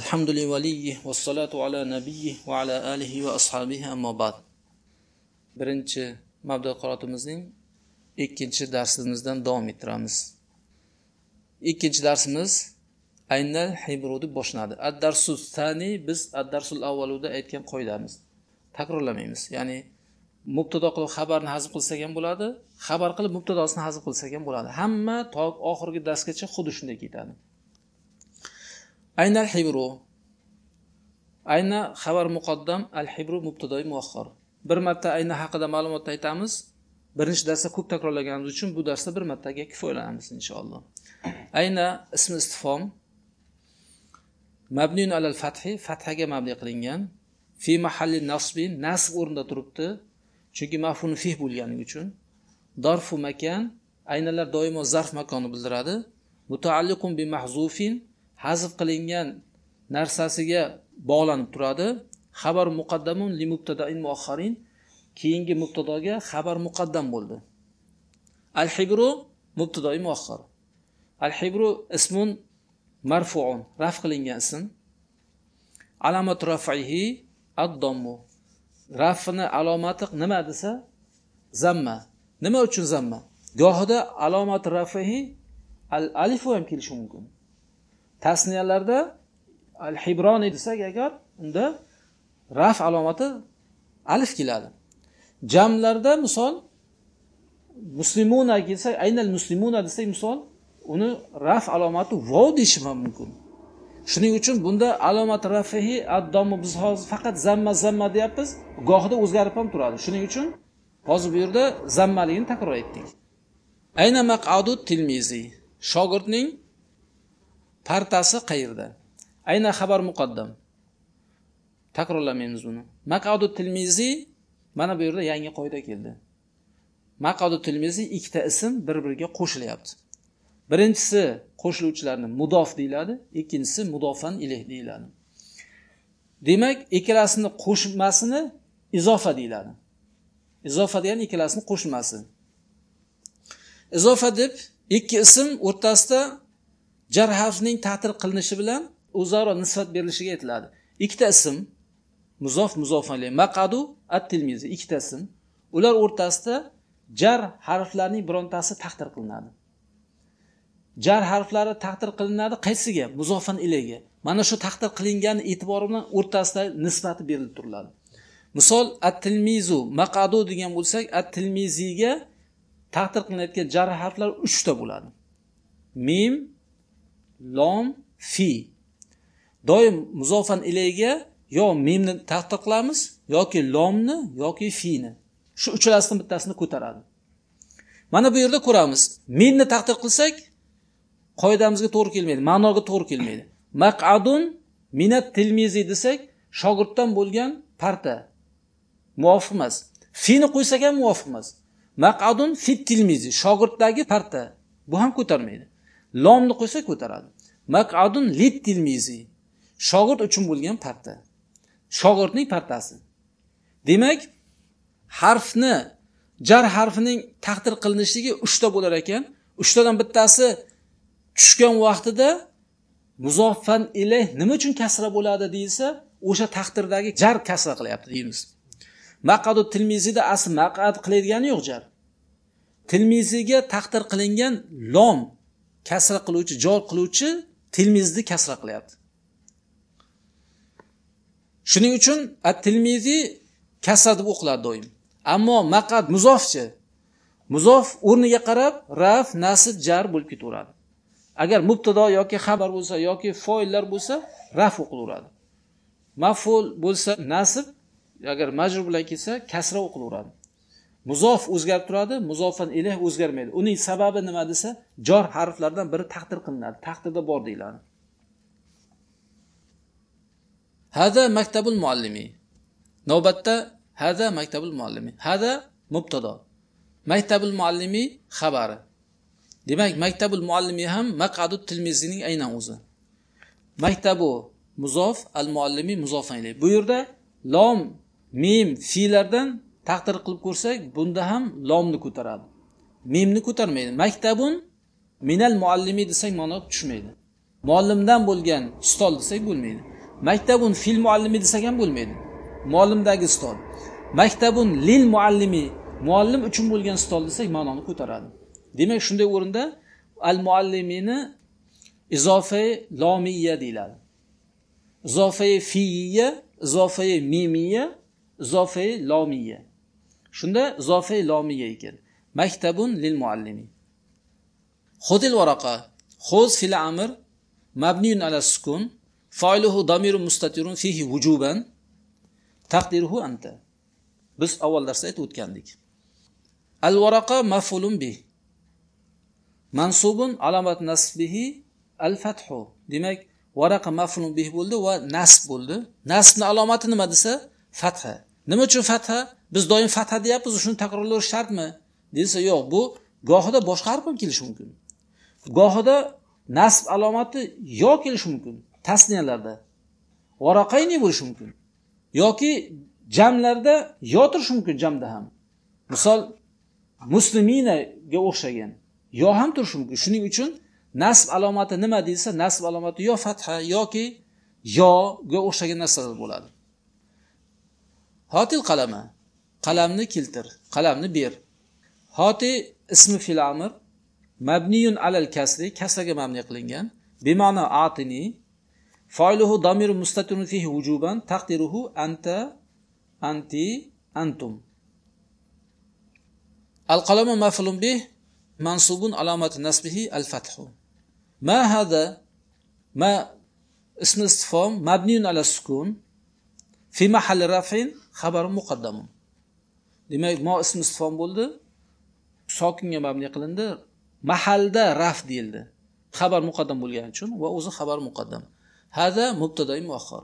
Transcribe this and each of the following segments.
الحمد لوليه والصلاة على نبيه وعلى آله وأصحابه أما بعد birinchi mabda qiroatimizning ikkinchi darsimizdan davom ettiramiz ikkinchi darsimiz aynal hibru deb boshlanadi ad darsus tani biz ad darsul avvaluda aytgan qoidamiz takrorlamaymiz ya'ni mubtado qilib xabarni hazm qilsak ham bo'ladi xabar qilib mubtadosini hazm qilsak ham bo'ladi hamma to oxirgi darsgacha xuddi shunday ketadi أين hibru ayna xabar muqaddam al hibru مؤخر bir marta ayna haqida ma'lumot aytamiz. Birinchi darsda ko'p takrorlaganimiz uchun bu darsda bir martaga kifoyalanamiz inshaalloh. Ayna ismi istifom mabniyun alal fathi fathaga mabni qilingan. Fi mahalli nasbi nasb o'rnida turibdi. Chunki mafuni fih bo'lganligi uchun. Darfu makan aynalar doimo zarf makonni bildiradi. Mutaalliqun bi mahzufin hazf qilingan narsasiga bog'lanib turadi. Xabar muqaddamun li mubtadain muaxharin keyingi mubtadoga xabar muqaddam bo'ldi. Al hibru mubtadoi muaxhar al hibru ismun marfuun raf qilingan ism. Alamat rafihi ad dommu rafni alomati nima desa zamma. Nima uchun zamma? Gohida alomat rafihi al alifu ham kelishi mumkin. Tasniyalarda al hibroni desak agar unda raf alomati alif keladi. Jamlarda misol muslimuna kelsa aynal muslimuna desak misol uni raf alomati vov deyishim ham mumkin. Shuning uchun bunda alomat rafihi addomi biz hozir faqat zamma zamma deyapmiz. Gohida o'zgarib ham turadi. Shuning uchun hozir bu yerda zammaligini takror aytdik. Ayna maqadu tilmizi shogirdning partasi qayerda? Ayna xabar muqaddam. Takrorlamaymiz buni maqodu tilmizi mana bu yerda yangi qoida keldi. Maqodu tilmizi ikkita ism bir biriga qo'shilyapti. Birinchisi qo'shiluvchilarni mudof deyiladi ikkinchisi mudofan ilayh deyiladi. Demak ikkalasini qo'shmasini izofa deyiladi. Izofa degani ikkalasini qo'shmasi. Izofa deb ikki ism o'rtasida jar harfining ta'tir qilinishi bilan o'zaro nisbat berilishiga aytiladi. Ikkita ism muzof muzof maqadu at tilmizi ikkita ism. Ular o'rtasida jar harflarining birontasi taqdir qilinadi. Jar harflari taqdir qilinadi qaysiga? Muzofan ilayga. Mana shu taqdir qilingan e'tibori bilan o'rtasida nisbati berilib turiladi. Misol at tilmizu maqadu degan bo'lsak at tilmiziga taqdir qilinayotgan jar harflar uchta bo'ladi. Mim lom fi. Doim muzofan ilayga yo mimni taqdir qilamiz yoki lomni yoki fini. Shu uchalasidan bittasini ko'taradi. Mana bu yerda ko'ramiz minni taqdir qilsak qoidamizga to'g'ri kelmaydi ma'noga to'g'ri kelmaydi. Maqadun minat tilmizi desak shogirddan bo'lgan parta muvofiq emas. Fini qo'ysak ham muvofiq emas. Maqadun fit tilmizi shogirddagi parta bu ham ko'tarmaydi. Lomni qo'ysak ko'taradi. Maqadun lit tilmizi shogird uchun bo'lgan parta. Shogirdning partasi. Demak harfni jar harfining taqdir qilinishligi 3 ta bo'lar ekan. 3 tadan bittasi tushgan vaqtida muzoffan ilayh nima uchun kasra bo'ladi deyilsa o'sha taqdirdagi jar kasra qilyapti deymiz. Maqadu tilmizida asl maqad qilayotgani yo'q jar. Tilmiziga taqdir qilingan lom kasra qiluvchi jor qiluvchi tilmizni kasra qilyapti. Shuning uchun at tilmizi kasra deb o'qiladi doim. Ammo maqad muzofchi muzof o'rniga qarab raf nasib jar bo'lib ketaveradi. Agar mubtado yoki xabar bo'lsa yoki foillar bo'lsa raf o'qilaveradi. Maful bo'lsa nasib agar majrur bilan kelsa kasra o'qilaveradi. Muzof o'zgarib turadi muzofan ilayh o'zgarmaydi. Uning sababi nima desa jor harflardan biri taqdir qilinadi. Taqdirda bor deyiladi. Hada maktabul muallimi. Navbatda hada maktabul muallimi. Hada mubtado. Maktabul muallimi xabari. Demak maktabul muallimi ham maqadu tilmizining aynan o'zi. Maktabu muzof al muallimi muzofan ilayh. Bu yerda lom mim filardan taqdir qilib ko'rsak bunda ham lomni ko'taradi. Mimni ko'tarmaydi. Maktabun minal muallimi desak ma'no tushmaydi. Muallimdan bo'lgan stol desak bo'lmaydi. Maktabun fil muallimi desak ham bo'lmaydi. Muallimdagi stol. Maktabun lil muallimi muallim uchun bo'lgan stol desak ma'noni ko'taradi. Demak shunday o'rinda al muallimini izofai lomiya deyiladi. Izofai fiya izofai mimiya izofai lomiya. Shunda izofai lomiga ekan. Maktabun lil muallimi. Xudil varaqa xo'z fil amr mabniyun ala sukun foiluhu damirun mustatirun fihi vujuban taqdiruhu anta. Biz avval darsda aytib o'tgandik. Al varaqa mafulun bih. Mansubun alomat nasbihi al fathu. Demak varaqa mafulun bih bo'ldi va nasb bo'ldi. Nasbni alomati nima desa? Fatha. Nima uchun fatha? Biz doim fatha deyapmiz shuni takrorlash shartmi? Desa yo'q bu gohida boshqa harf ham kelishi mumkin. Gohida nasb alomati yo kelishi mumkin tasniyalarda. Varaqayni bo'lishi mumkin. Yoki jamlarda yo turishi mumkin jamda ham. Misol musliminaga o'xshagan yo ham turishi mumkin. Shuning uchun nasb alomati nima deyilsa nasb alomati yo fatha yoki yoga o'xshagan narsalar bo'ladi. Hotil qalama qalamni keltir qalamni ber hoti ismi fil amr mabniyun alal kasri kasraga mabni qilingan bima'no atini foiluhu damiru mustatirun fihi vujuban taqdiruhu anta anti antum al qalamu maf'ulun bih mansubun alamati nasbihi al fathu ma hada ma اسم استفهام مبني على السكون في محل رفع خبر مقدم demak mo ism istifom bo'ldi. Sokinga mabni qilindi. Mahalda raf deyildi. Xabar muqaddam bo'lgani uchun va o'zi xabar muqaddam. Hada mubtadoi muaxhar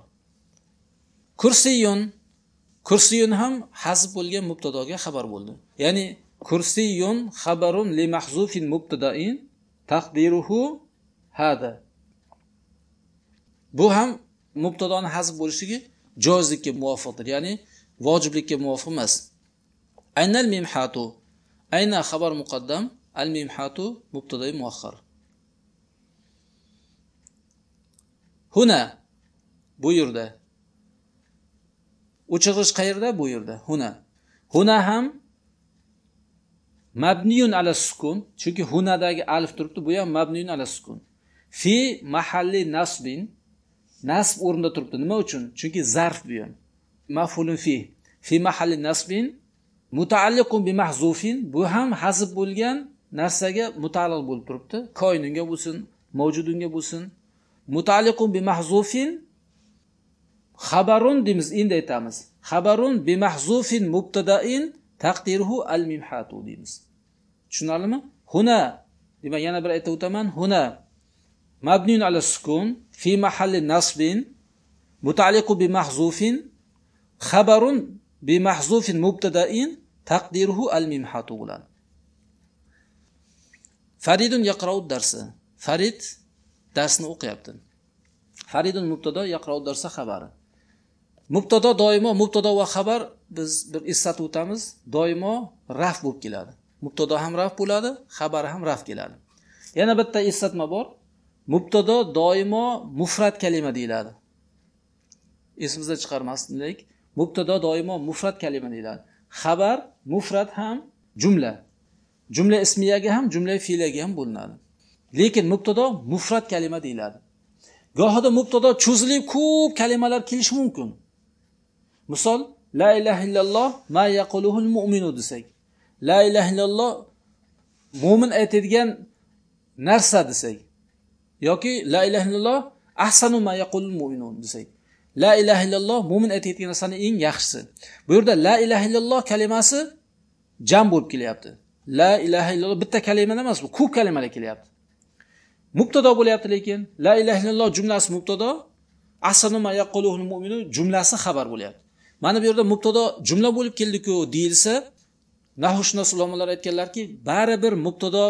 kursiyun kursiyun ham hazb bo'lgan mubtadoga xabar bo'ldi. Ya'ni kursiyun xabarun li mahzufin mubtadain taqdiruhu hada. Bu ham mubtadoni hazb bo'lishligi joizlikka muvofiqdir. Ya'ni vojiblikka muvofiq emas. Aynal mimhatu ayna xabar muqaddam. Al mimhatu mubtadai muakhar. huna bu yerda. Uchig'ish qayerda? Bu yerda. Huna. Huna ham mabniyun ala sukun. Chunki hunadagi alif turibdi bu ham mabniyun ala sukun. Fi mahalli nasbin. Nasb o'rnida turibdi. Nima uchun? Chunki zarf bu ham. Mafulun fi. Fi mahalli nasbin mutaalliqun bi mahzufin. Bu ham hazb bo'lgan narsaga mutaalliq bo'lib turibdi. Koinunga bo'lsin mavjudunga bo'lsin. Mutaalliqun bi mahzufin. Xabarun deymiz endi aytamiz. Xabarun bi mahzufin mubtadain taqdiruhu al mimhatu deymiz. Tushunarlimi? Huna. Demak yana bir aytib o'taman. Huna. Mabniyun ala sukun fi mahalli nasbin. Mutaalliqu bi mahzufin. Xabarun bi mahzufin mubtadain taqdiruhu al mimhatu bo'ladi faridun yaqrau darsi. Farid darsni o'qiyapti. Faridun mubtado yaqrau darsa xabari. Mubtado doimo mubtado va xabar biz bir eslatib o'tamiz doimo raf bo'lib keladi. Mubtado ham raf bo'ladi xabari ham raf keladi. Yana bitta eslatma bor. Mubtado doimo mufrat kalima deyiladi. Esimizda chiqarmaslik. Mubtado doimo mufrat kalima deyiladi. Xabar mufrat ham jumla. Jumla ismiyaga ham jumla fe'liyaga ham bo'linadi. Lekin mubtado mufrat kalima deyiladi. Gohida mubtado cho'zilib ko'p kalimalar kelishi mumkin. Misol la ilaha illalloh ma yaquluhul mu'minu desak. La ilaha illalloh mo'min aytadigan narsa desak. Yoki la ilaha illalloh ahsanu ma yaqulul mu'minun desak. La ilaha illalloh mo'min aytayotgan narsani eng yaxshisi. Bu yerda la ilaha illalloh kalimasi jam bo'lib kelyapti. La ilaha illalloh bitta kalimadan emas bu ko'p kalimalar kelyapti. Mubtado bo'lyapti lekin la ilaha illalloh jumlasi mubtado ahsanu jumlasi xabar bo'lyapti. Mana bu yerda mubtado jumla bo'lib keldiku deyilsa nahushunos ulamolar aytganlarki baribir mubtado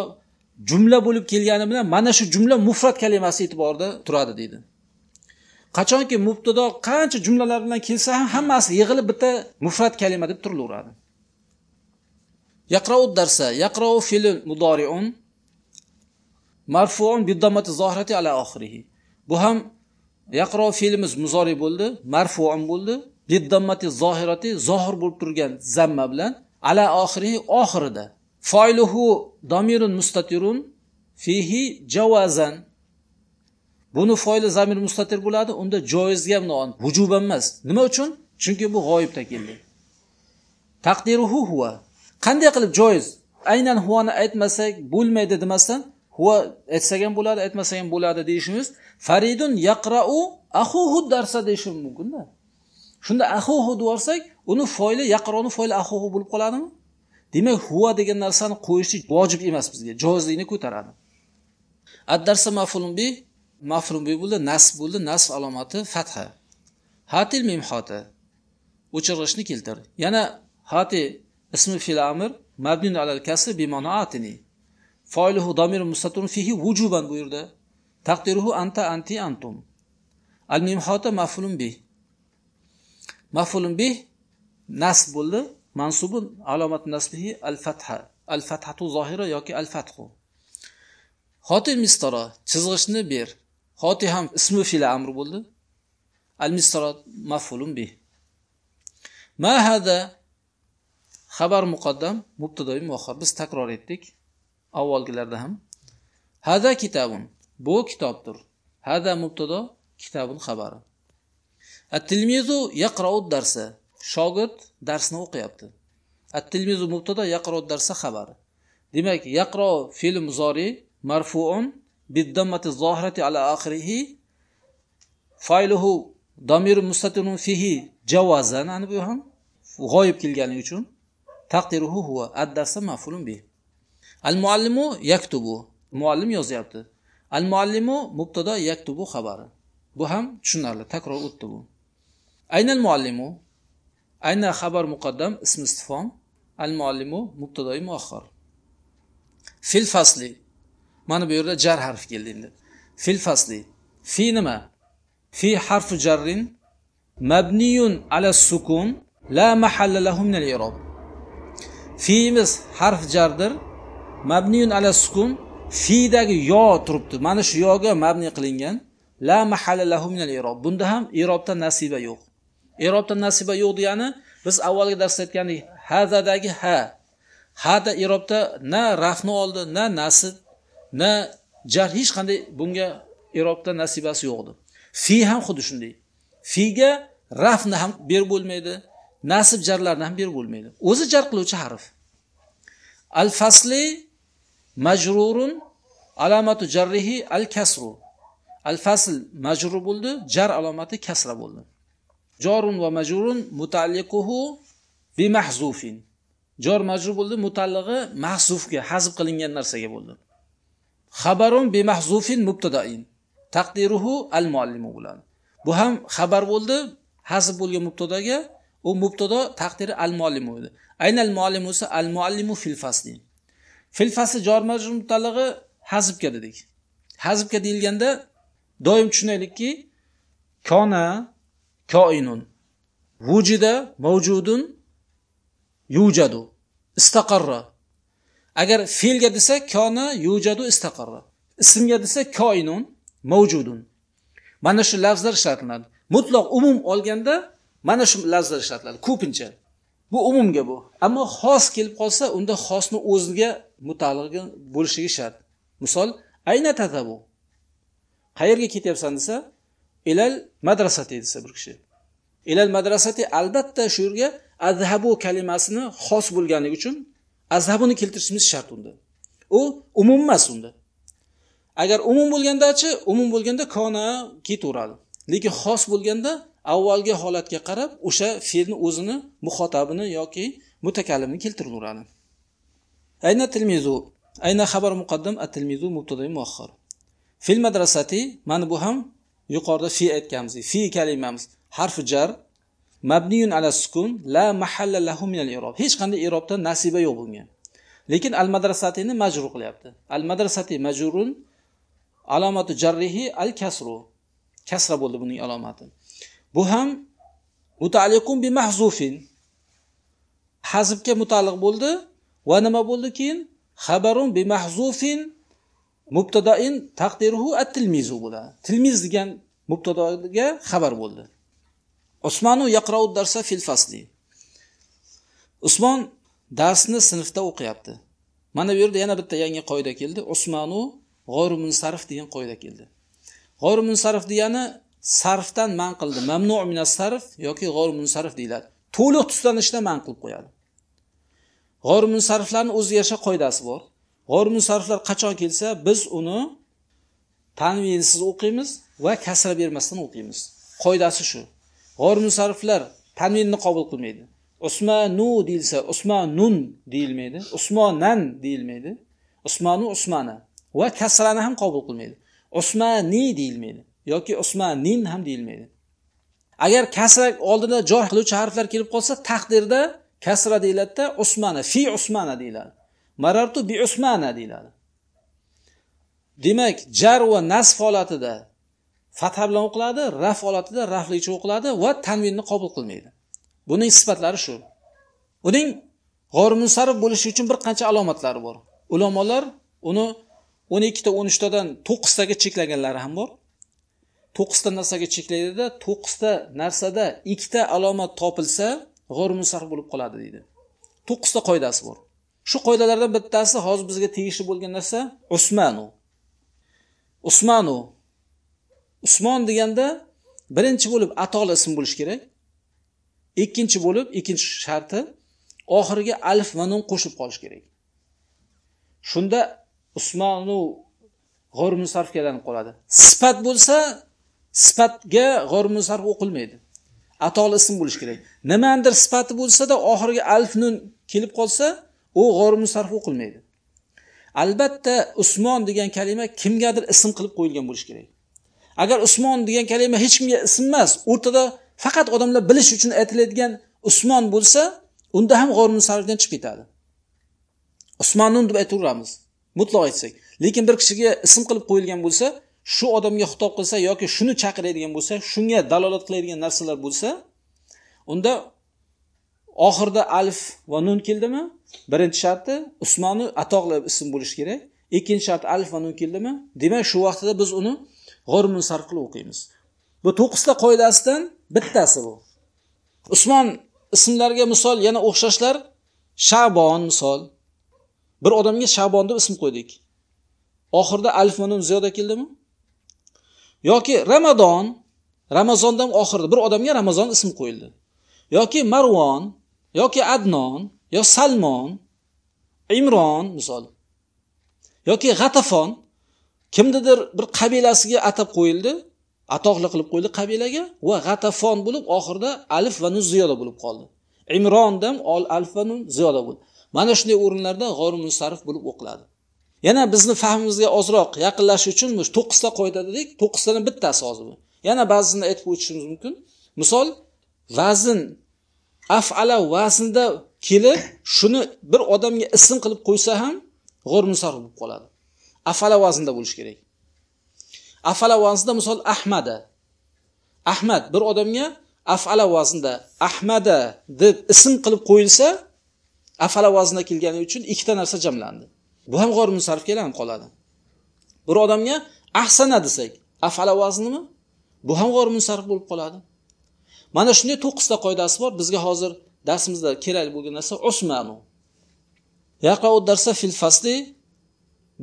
jumla bo'lib kelgani bilan mana shu jumla mufrat kalimasi e'tiborida turadi deydi. Qachonki mubtado qancha jumlalar bilan kelsa ham hammasi yig'ilib bitta mufrat kalima deb turilaveradi. Yaqrau darsa yaqrau fe'l mudoriun marfuun biddomati zohirati ala oxirihi. Bu ham yaqro fe'limiz muzori bo'ldi marfuun bo'ldi biddammati zohirati zohir bo'lib turgan zamma bilan ala oxiri oxirida. Foyluhu domirun mustatirun fihi javazan buni foyli zamir mustatir bo'ladi unda joizga binoan vujuban emas. Nima uchun? Chunki bu g'oyibda keldi. Taqdiruhu huva qanday qilib joiz? Aynan huvani aytmasak bo'lmaydi demasdan huva aytsak ham bo'ladi aytmasak ham bo'ladi deyishimiz. Faridun yaqrau ahuhu darsa deyishim mumkinda shunda ahuhu deyorsak uni foyli yaqroni foyli ahuhu bo'lib qoladimi? Demak huva degan narsani qo'yishlik vojib emas bizga joizlikni ko'taradi. Ad darsa mafulun bi mafrum bo'ldi nasb bo'ldi nasb alomati fatha hatil mim hoti o'chirg'ichni keltir. Yana hati ismi fil amr mabnun alal kasr bi atini. Foiluhu domir mustaturun fihi vujuban bu yerda taqdiruhu anta anti antum. Al mimhota mafulun bi mafulun bi nasb bo'ldi mansubun alomat nasbihi al fatha al fathatu zohira yoki al fathu hoti mistara chizg'ichni ber. Hoti ham ismi fil amr bo'ldi. Al-mistarat mafulun bih. ma hada xabar muqaddam mubtadoy muaxar biz takror etdik. Avvalgilarda ham. Hada kitabun bu kitobdir. Hada mubtado kitabun xabari. At-tilmizu yaqra'u darsa shogird darsni o'qiyapti. At-tilmizu mubtado yaqra'u darsa xabari. Demak yaqro fe'l muzori marfuun biddammati zohirati ala oxirihi fayluhu domir mustatirun fihi javazan ani bu ham g'oyib kelganligi uchun taqdiruhu huwa ad-darsa maf'ulun bih al muallimu yaktubu muallim yozyapti al muallimu mubtada yaktubu xabari bu ham tushunarli takror o'tdi bu aynal muallimu ayna xabar muqaddam ism istifom al muallimu mubtadoi muaxxar fil fasli mana bu yerda jar harfi keldi endi. Fil fasli. Fi nima? Fi harfu jarrin mabniyun ala sukun la mahalla lahu min al-i'rab fiimiz harf jardir mabniyun ala sukun fidagi yo turibdi. Mana shu yoga mabni qilingan. La mahalla lahu min al-i'rab bunda ham i'robdan nasiba yo'q. I'robdan nasiba yo'q degani biz avvalgi darsda aytgandik hazadagi ha. Hada i'robda na rafni oldi na nasib na jar hech qanday bunga i'robda nasibasi yo'q edi. Fi ham xuddi shunday. Figa rafni ham berib bo'lmaydi nasib jarlarni ham berib bo'lmaydi. O'zi jar qiluvchi harf. Al fasli majrurun alomatu jarrihi al kasru al fasl majrur bo'ldi jar alomati kasra bo'ldi. Jorun va majrurun mutalliquhu bi mahzufin jor majrur bo'ldi mutallig'i mahzufga hazb qilingan narsaga bo'ldi. Xabarun bimahzufin mubtadain taqdiruhu al muallimu bilan. Bu ham xabar bo'ldi hazb bo'lgan mubtadoga u mubtado taqdiri al muallimu edi. Aynal muallimu esa al muallimu fil fasli. Fil fasli jor majrur mutalig'i hazbga dedik. Hazbga deyilganda doim tushunaylikki kona koinun vujida mavjudun yujadu istaqarra. Agar fe'lga desa kona yujadu istaqarra. Ismga desa koinun mavjudun. Mana shu lafzlar ishlatiladi. Mutloq umum olganda mana shu lafzlar ishlatiladi. Ko'pincha. Bu umumga bu. Ammo xos kelib qolsa unda xosni o'ziga mutaalliqi bo'lishligi shart. Misol ayna tatabu qayerga ketyapsan desa ilal madrasati desa bir kishi. Ilal madrasati albatta shu yerga azhabu kalimasini xos bo'lganligi uchun azhabuni keltirishimiz shart unda. U umum emas unda. Agar umum bo'lgandachi umum bo'lganda kona ketaveradi. Lekin xos bo'lganda avvalgi holatga qarab o'sha fe'lni o'zini muxotabini yoki mutakallimni keltiraveradi ayna tilmizu ayna xabar muqaddam at tilmizu mubtadai muahhar fil madrasati mana bu ham yuqorida fi aytganmiz fi kalimamiz harfi jar mabniyun ala sukun la mahalla lahu min al irob hech qanday irobda nasiba yo'q bunga. Lekin al madrasatini majrur qilyapti. Al madrasati majrurun alomati jarrihi al kasru kasra bo'ldi buning alomati. Bu ham mutaliqun bi mahzufin. Hazbga mutaliq bo'ldi. Va nima bo'ldi keyin? Xabarun bi mahzufin mubtadoin taqdiruhu at tilmizu bo'ladi. Tilmiz degan mubtadoga xabar bo'ldi. Usmonu yaqrau darsa fil fasli. Usmon darsni sinfda o'qiyapti. Mana bu yerda yana bitta yangi qoida keldi. Usmonu g'oyri munsarif degan qoida keldi. G'oyri munsarif degani sarfdan man qildi. Mamnu minas sarf yoki g'oyri munsarif deyiladi. To'liq tuslanishdan man qilib qo'yadi. G'oyri munsariflarni o'ziga yarasha qoidasi bor. G'oyri munsariflar qachon kelsa biz uni tanvinsiz o'qiymiz va kasra bermasdan o'qiymiz. Qoidasi shu. G'or musarriflar tanvinni qabul qilmaydi. Usmanu deyilsa usmonun deyilmaydi. Usmonan deyilmaydi. Usmonu usmana va kasrani ham qabul qilmaydi. Usmani deyilmaydi yoki usmanin ham deyilmaydi. Agar kasra oldida jor qiluvchi harflar kelib qolsa taqdirda kasra deyiladida usmana fi usmana deyiladi. Marartu bi usmana deyiladi. Demak jar va nasf holatida fatha bilan o'qiladi raf holatida raflicha o'qiladi va tanvinni qabul qilmaydi. Buning sifatlari shu. Uning g'or munsarif bo'lishi uchun bir qancha alomatlari bor. Ulamolar uni o'n ikkita o'n uchtadan to'qqiztaga cheklaganlari ham bor. To'qqizta narsaga cheklaydida to'qqizta narsada ikkita alomat topilsa g'or munsarif bo'lib qoladi deydi. To'qqizta qoidasi bor. Shu qoidalardan bittasi hozir bizga tegishli bo'lgan narsa usmanu. Usmanu usmon deganda birinchi bo'lib atol ism bo'lishi kerak. Ikkinchi bo'lib ikkinchi sharti oxiriga alif va nun qo'shib qolish kerak. Shunda usmonu g'or musarfga aylanib qoladi. Sifat bo'lsa sifatga g'or musarf o'qilmaydi. Atol ism bo'lishi kerak. Nimanidir sifati bo'lsada oxiriga alif nun kelib qolsa u g'or musarf o'qilmaydi. Albatta usmon degan kalima kimgadir ism qilib qo'yilgan bo'lishi kerak. Agar usmon degan kalima hech kimga ism emas o'rtada faqat odamlar bilish uchun aytiladigan usmon bo'lsa unda ham g'or musarifdan chiqib ketadi. Usmonun deb aytaveramiz mutlaq aytsak. Lekin bir kishiga ism qilib qo'yilgan bo'lsa shu odamga xitob qilsa yoki shuni chaqiradigan bo'lsa shunga dalolat qiladigan narsalar bo'lsa unda oxirida alif va nun keldimi? Birinchi sharti usmonni atoqli ism bo'lishi kerak. Ikkinchi shart alif va nun keldimi? Demak shu vaqtida biz uni g'or sarf qilib o'qiymiz. Bu to'qqizta qoidasidan bittasi bu. Usmon ismlarga misol yana o'xshashlar shabon misol. Bir odamga shabon deb ism qo'ydik. Oxirida alif va nun ziyoda keldimi? Yoki ramadon ramazondan oxirida bir odamga ramazon ism qo'yildi. Yoki marvon yoki adnon yo salmon imron misol. Yoki g'atafon kimnidir bir qabilasiga atab qo'yildi atoqli qilib qo'yildi qabilaga va g'atafon bo'lib oxirida alif va nun ziyoda bo'lib qoldi. Imrondan alif va nun ziyoda bo'ldi. Mana shunday o'rinlarda g'oru musarif bo'lib o'qiladi. Yana bizni fahmimizga ozroq yaqinlashish uchun to'qqizta qoida dedik to'qqiztadan bittasi hozir bu. Yana ba'zisini aytib o'tishimiz mumkin. Misol vazn. Afala vaznda kelib shuni bir odamga ism qilib qo'ysa ham g'o'r musarif bo'lib qoladi. Afala vaznda bo'lishi kerak. Afala vaznda misol ahmada. Ahmad bir odamga afala vaznda ahmada deb ism qilib qo'yilsa afala vaznda kelgani uchun ikkita narsa jamlandi. Bu ham g'or musarifga aylanib qoladi. Bir odamga ahsana desak afala vaznimi? Bu ham g'or musarif bo'lib qoladi. Mana shunday to'qqizta qoidasi bor. Bizga hozir darsimizda kerak bo'lgan narsa usmanu. Yaqa darsa fil fasli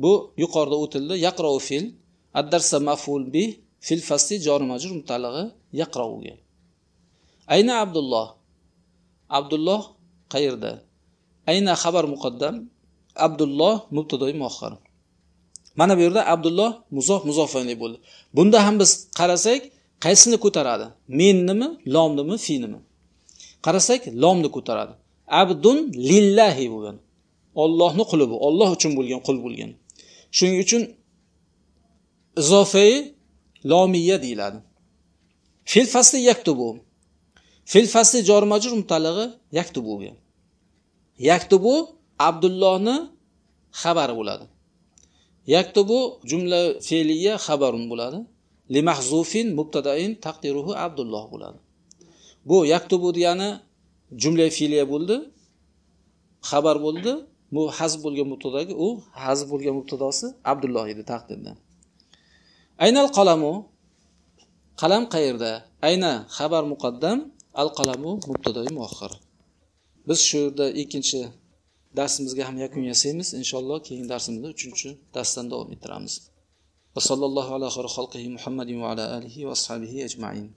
bu yuqorida o'tildi. Yaqrau fil addarsa maful bi fil fasli jori majrur mutalig'i yaqrauga. Ayna abdulloh. Abdulloh qayerda? Ayna xabar muqaddam. Abdulloh mubtadoi muahhar mana bu yerda abdulloh muzof muzofanli bo'ldi. Bunda ham biz qarasak qaysini ko'taradi? Mennimi lomnimi finimi? Qarasak lomni ko'taradi. Abdun lillahi bo'lgan. Ollohni quli bu olloh uchun bo'lgan qul bo'lgan. Shuning uchun izofai lomiya deyiladi. Fil fasli yaktubu. Fil fasli jor majrur mutalig'i yaktubu. yaktubu abdullohni xabari bo'ladi. Yaktubu jumla fe'liya xabarun bo'ladi. Limahzufin mubtadain taqdiruhu abdulloh bo'ladi. Bu yaktubu degani jumla fe'liya bo'ldi xabar bo'ldi. Bu hazb bo'lgan mubtodagi u hazb bo'lgan mubtadosi abdulloh edi taqdirda aynal qalamu? Qalam qayerda? Ayna xabar muqaddam al qalamu mubtadoi muaxhar biz shu yerda ikkinchi darsimizga ham yakun yasaymiz inshaalloh keyingi darsimizda uchinchi darsdan davom ettiramiz. Va sallallohu ala xalqihi muhammadin va ala alihi va ashabihi ajmain.